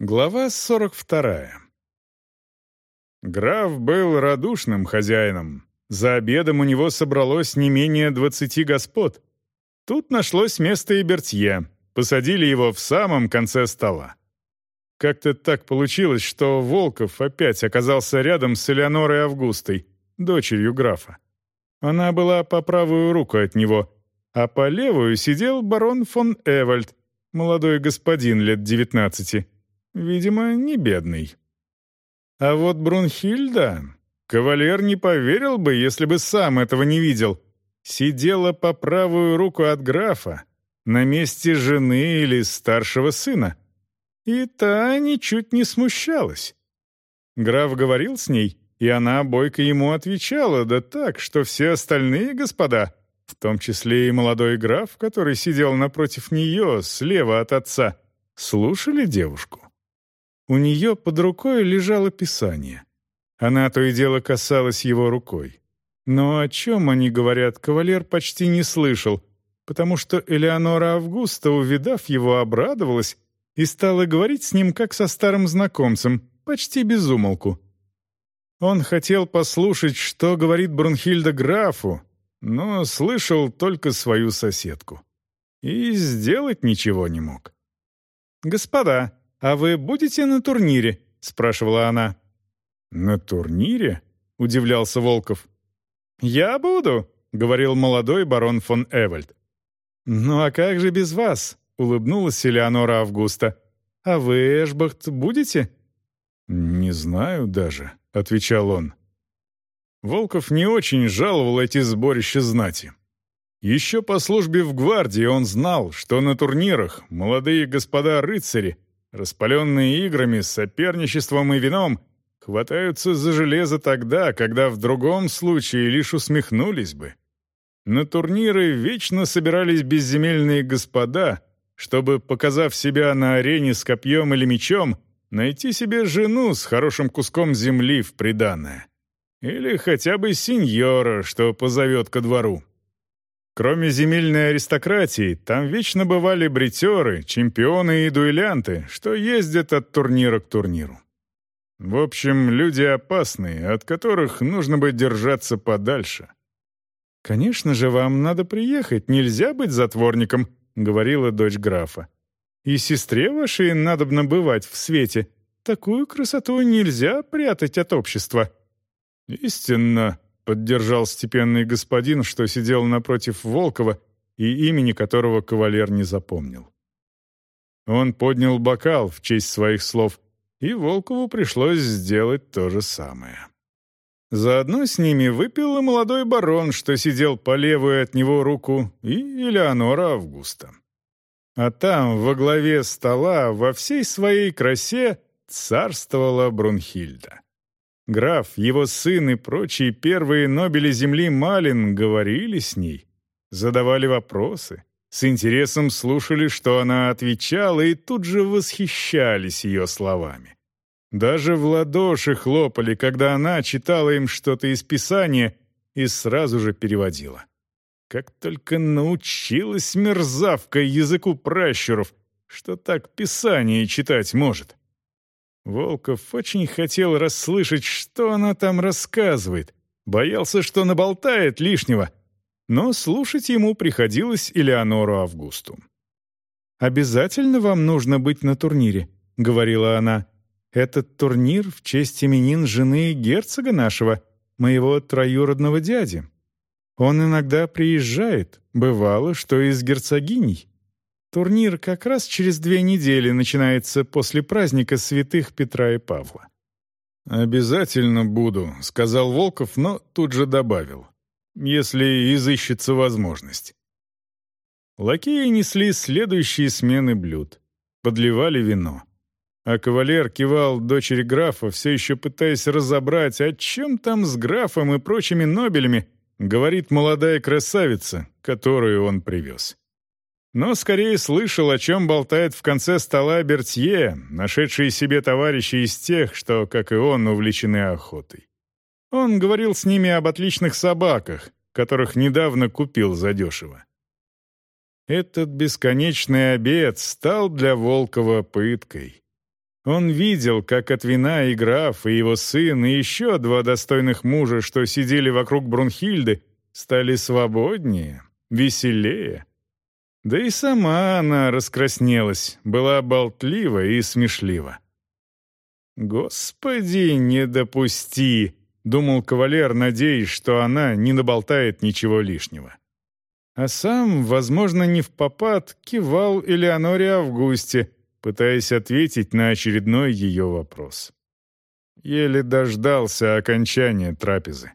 Глава 42. Граф был радушным хозяином. За обедом у него собралось не менее двадцати господ. Тут нашлось место и Бертье. Посадили его в самом конце стола. Как-то так получилось, что Волков опять оказался рядом с Элеонорой Августой, дочерью графа. Она была по правую руку от него, а по левую сидел барон фон Эвальд, молодой господин лет девятнадцати. Видимо, не бедный. А вот Брунхильда... Кавалер не поверил бы, если бы сам этого не видел. Сидела по правую руку от графа, на месте жены или старшего сына. И та ничуть не смущалась. Граф говорил с ней, и она бойко ему отвечала, да так, что все остальные господа, в том числе и молодой граф, который сидел напротив нее, слева от отца, слушали девушку. У нее под рукой лежало писание. Она то и дело касалась его рукой. Но о чем они говорят, кавалер почти не слышал, потому что Элеонора Августа, увидав его, обрадовалась и стала говорить с ним как со старым знакомцем, почти без умолку. Он хотел послушать, что говорит Брунхильда графу, но слышал только свою соседку. И сделать ничего не мог. «Господа», «А вы будете на турнире?» — спрашивала она. «На турнире?» — удивлялся Волков. «Я буду», — говорил молодой барон фон Эвальд. «Ну а как же без вас?» — улыбнулась Элеонора Августа. «А вы, Эшбахт, будете?» «Не знаю даже», — отвечал он. Волков не очень жаловал эти сборища знати. Еще по службе в гвардии он знал, что на турнирах молодые господа-рыцари распаленные играми, соперничеством и вином, хватаются за железо тогда, когда в другом случае лишь усмехнулись бы. На турниры вечно собирались безземельные господа, чтобы, показав себя на арене с копьем или мечом, найти себе жену с хорошим куском земли в приданное. Или хотя бы сеньора, что позовет ко двору. Кроме земельной аристократии, там вечно бывали бритеры, чемпионы и дуэлянты, что ездят от турнира к турниру. В общем, люди опасные, от которых нужно бы держаться подальше. «Конечно же, вам надо приехать, нельзя быть затворником», — говорила дочь графа. «И сестре вашей надобно бывать в свете. Такую красоту нельзя прятать от общества». «Истинно», поддержал степенный господин, что сидел напротив Волкова и имени которого кавалер не запомнил. Он поднял бокал в честь своих слов, и Волкову пришлось сделать то же самое. Заодно с ними выпил и молодой барон, что сидел по левую от него руку, и Элеонора Августа. А там, во главе стола, во всей своей красе, царствовала Брунхильда. Граф, его сын и прочие первые нобели земли Малин говорили с ней, задавали вопросы, с интересом слушали, что она отвечала, и тут же восхищались ее словами. Даже в ладоши хлопали, когда она читала им что-то из Писания и сразу же переводила. Как только научилась мерзавка языку пращуров, что так Писание читать может. Волков очень хотел расслышать, что она там рассказывает. Боялся, что наболтает лишнего. Но слушать ему приходилось Элеонору Августу. «Обязательно вам нужно быть на турнире», — говорила она. «Этот турнир в честь именин жены герцога нашего, моего троюродного дяди. Он иногда приезжает, бывало, что из герцогиней. Турнир как раз через две недели начинается после праздника святых Петра и Павла. «Обязательно буду», — сказал Волков, но тут же добавил. «Если изыщется возможность». Лакеи несли следующие смены блюд. Подливали вино. А кавалер кивал дочери графа, все еще пытаясь разобрать, о чем там с графом и прочими нобелями говорит молодая красавица, которую он привез но скорее слышал, о чем болтает в конце стола Бертье, нашедший себе товарищей из тех, что, как и он, увлечены охотой. Он говорил с ними об отличных собаках, которых недавно купил задешево. Этот бесконечный обед стал для Волкова пыткой. Он видел, как от вина и граф, и его сын, и еще два достойных мужа, что сидели вокруг Брунхильды, стали свободнее, веселее. Да и сама она раскраснелась, была болтлива и смешлива. «Господи, не допусти!» — думал кавалер, надеясь, что она не наболтает ничего лишнего. А сам, возможно, не в попад, кивал Элеоноре Августе — пытаясь ответить на очередной ее вопрос. Еле дождался окончания трапезы.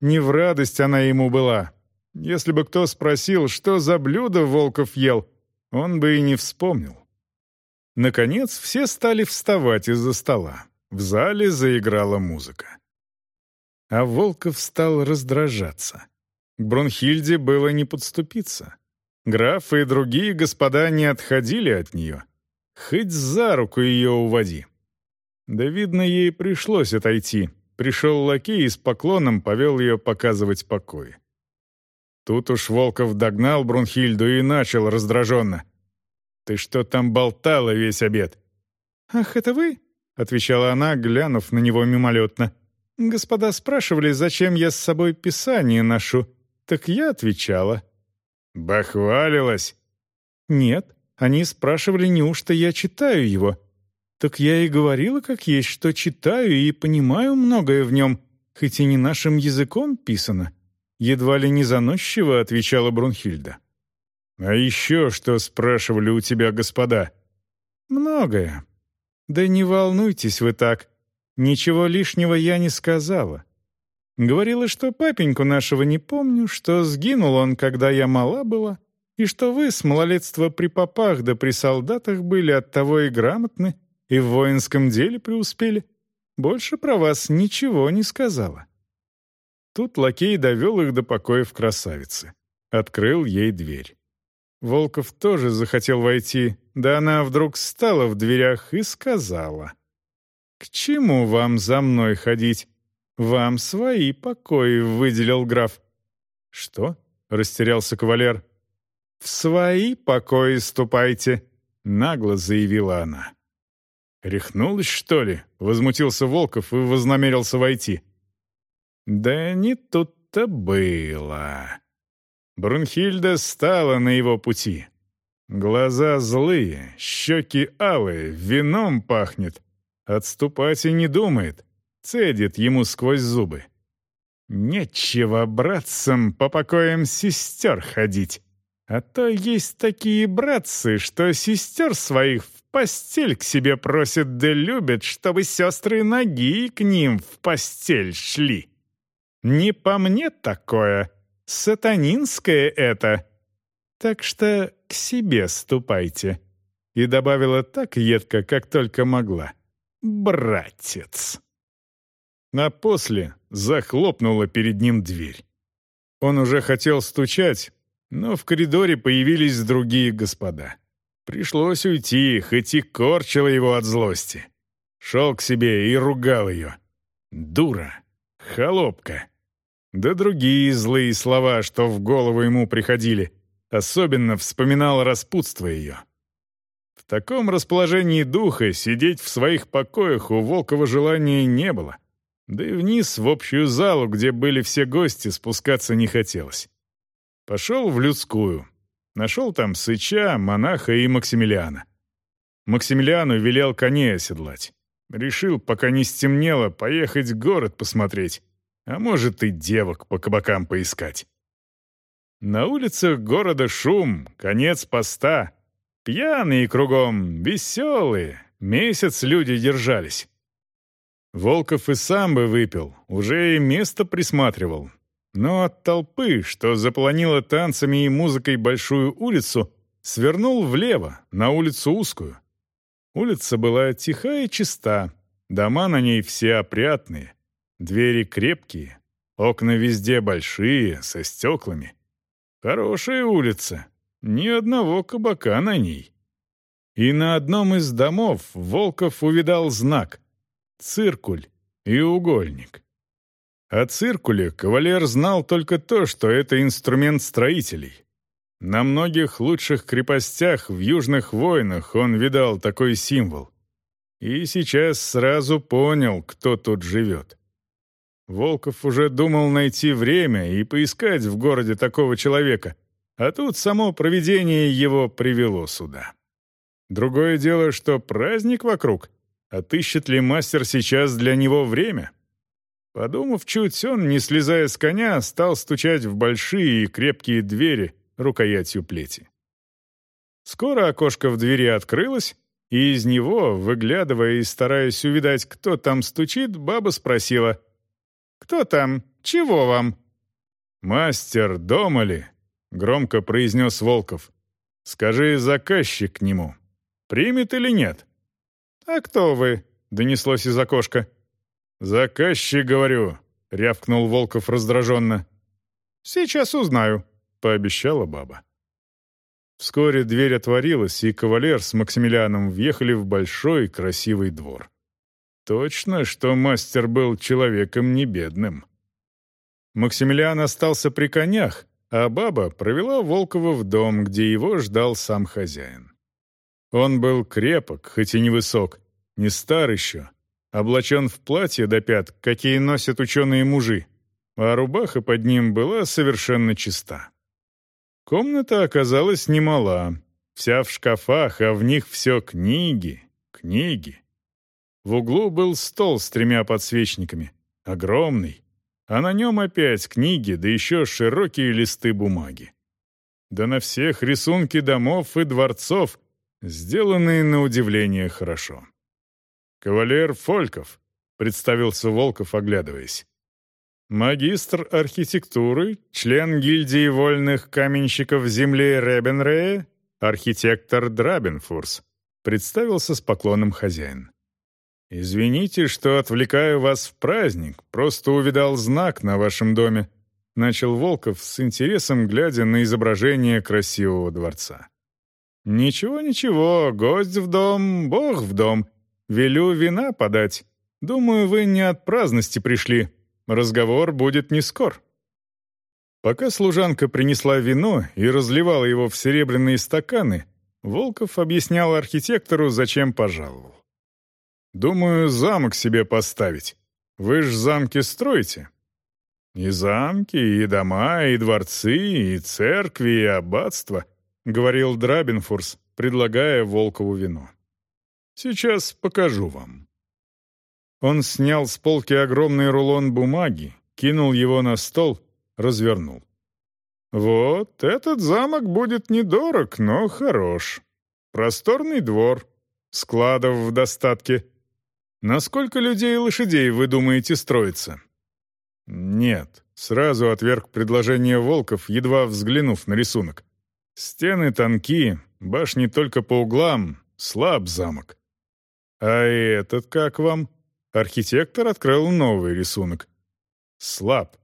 Не в радость она ему была. Если бы кто спросил, что за блюдо Волков ел, он бы и не вспомнил. Наконец, все стали вставать из-за стола. В зале заиграла музыка. А Волков стал раздражаться. К Бронхильде было не подступиться. Граф и другие господа не отходили от нее. Хоть за руку ее уводи. Да, видно, ей пришлось отойти. Пришел лакей и с поклоном повел ее показывать покои. Тут уж Волков догнал Брунхильду и начал раздраженно. «Ты что там болтала весь обед?» «Ах, это вы?» — отвечала она, глянув на него мимолетно. «Господа спрашивали, зачем я с собой писание ношу. Так я отвечала». «Бахвалилась?» «Нет, они спрашивали, неужто я читаю его. Так я и говорила, как есть, что читаю и понимаю многое в нем, хоть и не нашим языком писано. Едва ли не заносчиво отвечала Брунхильда. «А еще что спрашивали у тебя господа?» «Многое. Да не волнуйтесь вы так. Ничего лишнего я не сказала. Говорила, что папеньку нашего не помню, что сгинул он, когда я мала была, и что вы с малолетства при попах да при солдатах были оттого и грамотны, и в воинском деле преуспели. Больше про вас ничего не сказала». Тут лакей довел их до покоев красавицы. Открыл ей дверь. Волков тоже захотел войти, да она вдруг стала в дверях и сказала. «К чему вам за мной ходить? Вам свои покои выделил граф». «Что?» — растерялся кавалер. «В свои покои ступайте», — нагло заявила она. «Рехнулась, что ли?» — возмутился Волков и вознамерился войти. «Да не тут-то было». Брунхильда стала на его пути. Глаза злые, щеки алые, вином пахнет. Отступать и не думает, цедит ему сквозь зубы. «Нечего братцам по покоям сестер ходить. А то есть такие братцы, что сестер своих в постель к себе просят да любят, чтобы сестры ноги к ним в постель шли. Не по мне такое, сатанинское это. Так что к себе ступайте». И добавила так едко, как только могла. «Братец». А после захлопнула перед ним дверь. Он уже хотел стучать, но в коридоре появились другие господа. Пришлось уйти, хоть и корчило его от злости. Шел к себе и ругал ее. Дура, холопка. Да другие злые слова, что в голову ему приходили. Особенно вспоминал распутство ее. В таком расположении духа сидеть в своих покоях у Волкова желания не было. Да и вниз, в общую залу, где были все гости, спускаться не хотелось. Пошел в людскую. Нашел там Сыча, монаха и Максимилиана. Максимилиану велел коней оседлать. Решил, пока не стемнело, поехать в город посмотреть. А может, и девок по кабакам поискать. На улицах города шум, конец поста. Пьяные кругом, веселые. Месяц люди держались. Волков и сам бы выпил, уже и место присматривал, но от толпы, что заполонила танцами и музыкой большую улицу, свернул влево, на улицу узкую. Улица была тиха и чиста, дома на ней все опрятные, двери крепкие, окна везде большие, со стеклами. Хорошая улица, ни одного кабака на ней. И на одном из домов Волков увидал знак — циркуль и угольник. О циркуле кавалер знал только то, что это инструмент строителей. На многих лучших крепостях в южных войнах он видал такой символ. и сейчас сразу понял, кто тут живет. Волков уже думал найти время и поискать в городе такого человека, а тут само провидение его привело сюда. Другое дело, что праздник вокруг, отыщет ли мастер сейчас для него время? Подумав чуть, он, не слезая с коня, стал стучать в большие и крепкие двери рукоятью плети. Скоро окошко в двери открылось, и из него, выглядывая и стараясь увидать, кто там стучит, баба спросила, «Кто там? Чего вам?» «Мастер, дома ли?» — громко произнес Волков. «Скажи, заказчик к нему. Примет или нет?» «А кто вы?» — донеслось из окошка. «Заказчик, говорю», — рявкнул Волков раздраженно. «Сейчас узнаю», — пообещала баба. Вскоре дверь отворилась, и кавалер с Максимилианом въехали в большой красивый двор. Точно, что мастер был человеком не бедным. Максимилиан остался при конях, а баба провела Волкова в дом, где его ждал сам хозяин. Он был крепок, хоть и невысок, не стар еще, облачен в платье до пят, какие носят ученые мужи, а рубаха под ним была совершенно чиста. Комната оказалась немала, вся в шкафах, а в них все книги, книги. В углу был стол с тремя подсвечниками, огромный, а на нем опять книги, да еще широкие листы бумаги. Да на всех рисунки домов и дворцов, сделанные на удивление хорошо. «Кавалер Фольков», — представился Волков, оглядываясь. Магистр архитектуры, член гильдии вольных каменщиков земли Ребенрея, архитектор Драбенфурс, представился с поклоном хозяин. «Извините, что отвлекаю вас в праздник, просто увидал знак на вашем доме», начал Волков с интересом, глядя на изображение красивого дворца. «Ничего, ничего, гость в дом, бог в дом. Велю вина подать. Думаю, вы не от праздности пришли, Разговор будет не скор. Пока служанка принесла вино и разливала его в серебряные стаканы, Волков объяснял архитектору, зачем пожаловал. «Думаю, замок себе поставить. Вы ж замки строите?» «И замки, и дома, и дворцы, и церкви, и аббатства», — говорил Драбенфурс, предлагая Волкову вино. «Сейчас покажу вам». Он снял с полки огромный рулон бумаги, кинул его на стол, развернул. «Вот, этот замок будет недорог, но хорош. Просторный двор, складов в достатке. На сколько людей и лошадей вы думаете строиться?» «Нет», — сразу отверг предложение Волков, едва взглянув на рисунок. «Стены тонкие, башни только по углам, слаб замок». «А этот как вам?» Архитектор открыл новый рисунок. «Слаб.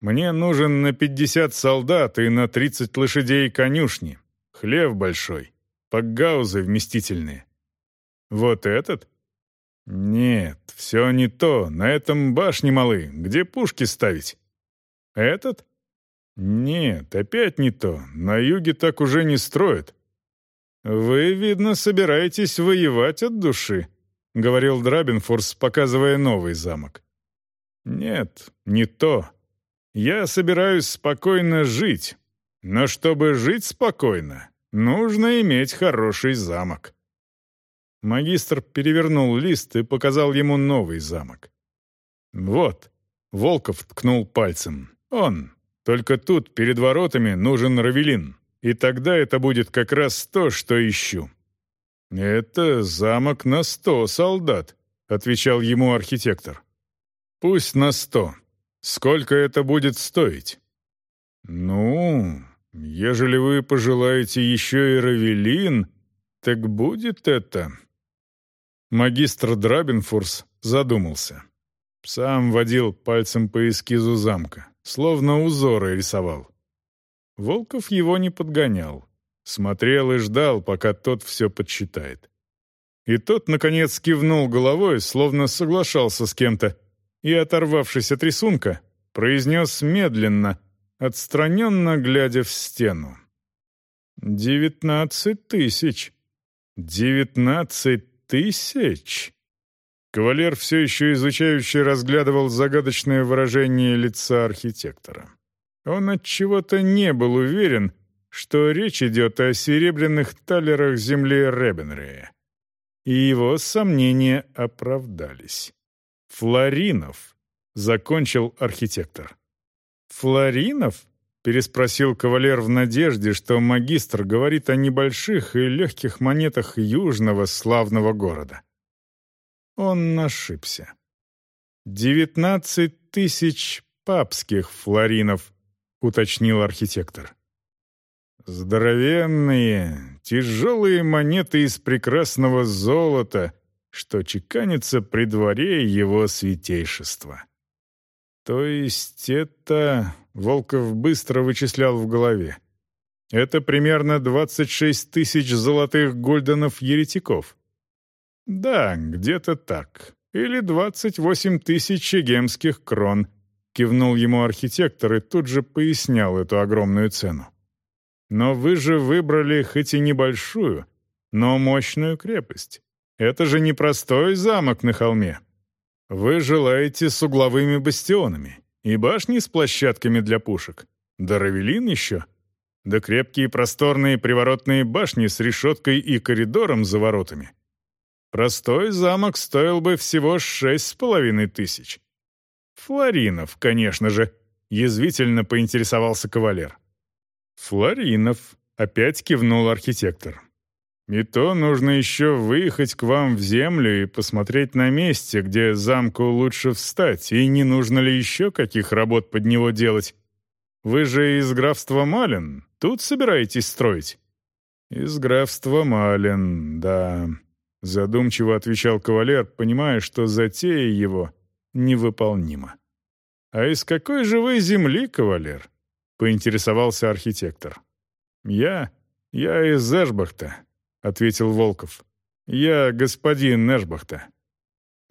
Мне нужен на 50 солдат и на 30 лошадей конюшни. Хлев большой. Пакгаузы вместительные. Вот этот? Нет, все не то. На этом башни малы. Где пушки ставить? Этот? Нет, опять не то. На юге так уже не строят. Вы, видно, собираетесь воевать от души. — говорил Драбинфорс, показывая новый замок. «Нет, не то. Я собираюсь спокойно жить. Но чтобы жить спокойно, нужно иметь хороший замок». Магистр перевернул лист и показал ему новый замок. «Вот», — Волков ткнул пальцем, — «он. Только тут, перед воротами, нужен Равелин, и тогда это будет как раз то, что ищу». «Это замок на сто солдат», — отвечал ему архитектор. «Пусть на сто. Сколько это будет стоить?» «Ну, ежели вы пожелаете еще и Равелин, так будет это...» Магистр Драбенфурс задумался. Сам водил пальцем по эскизу замка, словно узоры рисовал. Волков его не подгонял. Смотрел и ждал, пока тот все подсчитает. И тот, наконец, кивнул головой, словно соглашался с кем-то, и, оторвавшись от рисунка, произнес медленно, отстраненно глядя в стену. «Девятнадцать тысяч! Девятнадцать тысяч!» Кавалер все еще изучающе разглядывал загадочное выражение лица архитектора. Он от чего-то не был уверен, что речь идет о серебряных талерах земли Ребенрея. И его сомнения оправдались. «Флоринов», — закончил архитектор. «Флоринов?» — переспросил кавалер в надежде, что магистр говорит о небольших и легких монетах южного славного города. Он ошибся. «Девятнадцать тысяч папских флоринов», — уточнил архитектор. Здоровенные, тяжелые монеты из прекрасного золота, что чеканится при дворе его святейшества. То есть это... Волков быстро вычислял в голове. Это примерно 26 тысяч золотых гульденов-еретиков. Да, где-то так. Или 28 тысяч егемских крон, кивнул ему архитектор и тут же пояснял эту огромную цену. Но вы же выбрали хоть и небольшую, но мощную крепость. Это же не простой замок на холме. Вы желаете с угловыми бастионами и башни с площадками для пушек. Да равелин еще. Да крепкие просторные приворотные башни с решеткой и коридором за воротами. Простой замок стоил бы всего шесть с половиной тысяч. Флоринов, конечно же, язвительно поинтересовался кавалер. «Флоринов», — опять кивнул архитектор. «И то нужно еще выехать к вам в землю и посмотреть на месте, где замку лучше встать, и не нужно ли еще каких работ под него делать. Вы же из графства Малин, тут собираетесь строить?» «Из графства Малин, да», — задумчиво отвечал кавалер, понимая, что затея его невыполнима. «А из какой же вы земли, кавалер?» — поинтересовался архитектор. «Я? Я из Эшбахта», — ответил Волков. «Я господин Эшбахта».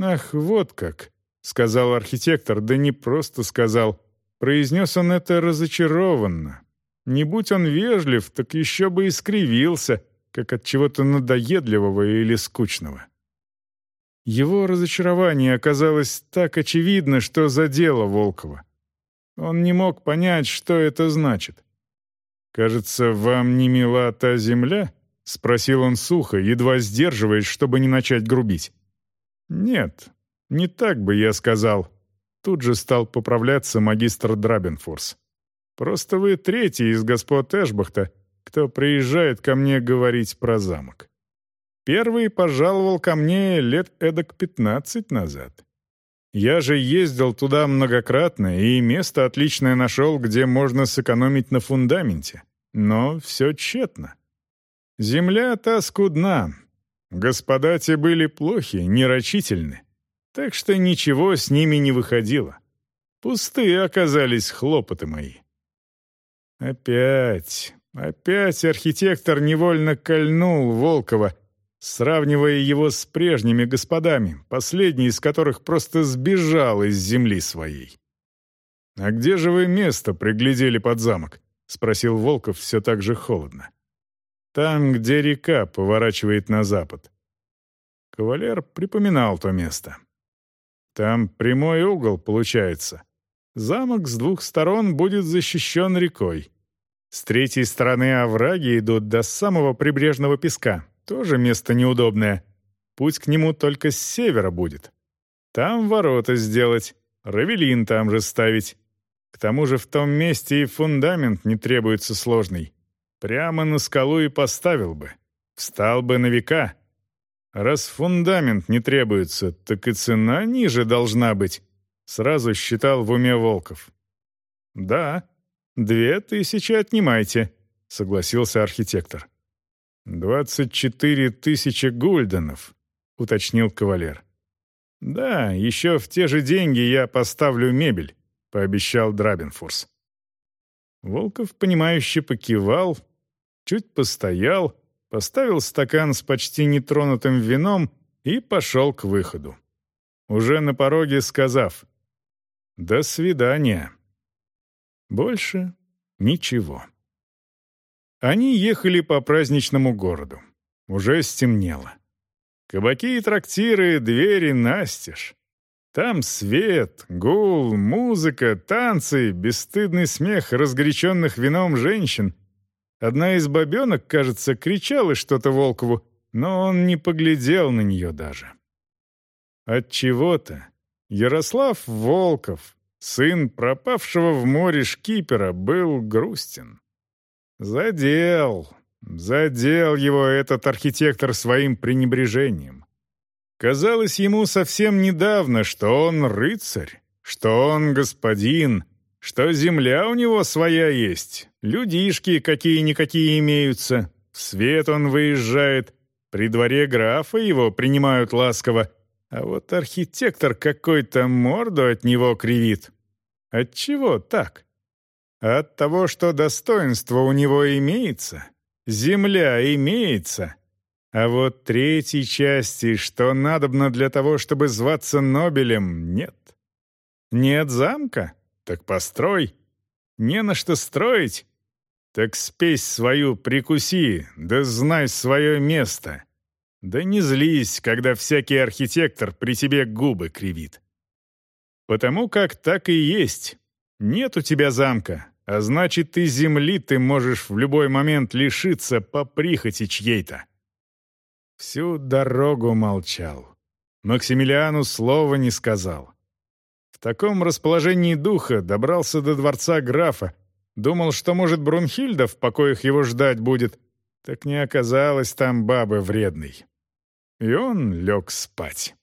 «Ах, вот как», — сказал архитектор, да не просто сказал. Произнес он это разочарованно. Не будь он вежлив, так еще бы искривился, как от чего-то надоедливого или скучного. Его разочарование оказалось так очевидно, что задело Волкова. Он не мог понять, что это значит. «Кажется, вам не мила та земля?» — спросил он сухо, едва сдерживаясь, чтобы не начать грубить. «Нет, не так бы я сказал». Тут же стал поправляться магистр Драбенфорс. «Просто вы третий из господ Эшбахта, кто приезжает ко мне говорить про замок. Первый пожаловал ко мне лет эдак пятнадцать назад. Я же ездил туда многократно и место отличное нашел, где можно сэкономить на фундаменте. Но все тщетно. Земля та скудна. Господа те были плохи, нерочительны. Так что ничего с ними не выходило. Пустые оказались хлопоты мои. Опять, опять архитектор невольно кольнул Волкова, сравнивая его с прежними господами, последний из которых просто сбежал из земли своей. «А где же вы место приглядели под замок?» — спросил Волков все так же холодно. «Там, где река поворачивает на запад». Кавалер припоминал то место. «Там прямой угол получается. Замок с двух сторон будет защищен рекой. С третьей стороны овраги идут до самого прибрежного песка, тоже место неудобное. Путь к нему только с севера будет. Там ворота сделать, равелин там же ставить. К тому же в том месте и фундамент не требуется сложный. Прямо на скалу и поставил бы. Встал бы на века. Раз фундамент не требуется, так и цена ниже должна быть. Сразу считал в уме Волков. «Да, две тысячи отнимайте», — согласился архитектор. «Двадцать четыре тысячи гульденов», — уточнил кавалер. «Да, еще в те же деньги я поставлю мебель», — пообещал Драбенфурс. Волков, понимающе покивал, чуть постоял, поставил стакан с почти нетронутым вином и пошел к выходу. Уже на пороге сказав «До свидания». Больше ничего. Они ехали по праздничному городу. Уже стемнело. Кабаки и трактиры, двери настежь. Там свет, гул, музыка, танцы, бесстыдный смех разгоряченных вином женщин. Одна из бабенок, кажется, кричала что-то Волкову, но он не поглядел на нее даже. От чего то Ярослав Волков, сын пропавшего в море шкипера, был грустен. Задел, задел его этот архитектор своим пренебрежением. Казалось ему совсем недавно, что он рыцарь, что он господин, что земля у него своя есть, людишки какие-никакие имеются, в свет он выезжает, при дворе графа его принимают ласково, а вот архитектор какой-то морду от него кривит. Отчего так? От того, что достоинство у него имеется, земля имеется, а вот третьей части, что надобно для того, чтобы зваться Нобелем, нет. Нет замка? Так построй. Не на что строить? Так спесь свою прикуси, да знай свое место. Да не злись, когда всякий архитектор при тебе губы кривит. Потому как так и есть. Нет у тебя замка, а значит, ты земли ты можешь в любой момент лишиться по прихоти чьей-то. Всю дорогу молчал. Максимилиану слова не сказал. Таком расположении духа добрался до дворца графа, думал, что, может, Брунхильда в покоях его ждать будет, так не оказалось там бабы вредной. И он лег спать.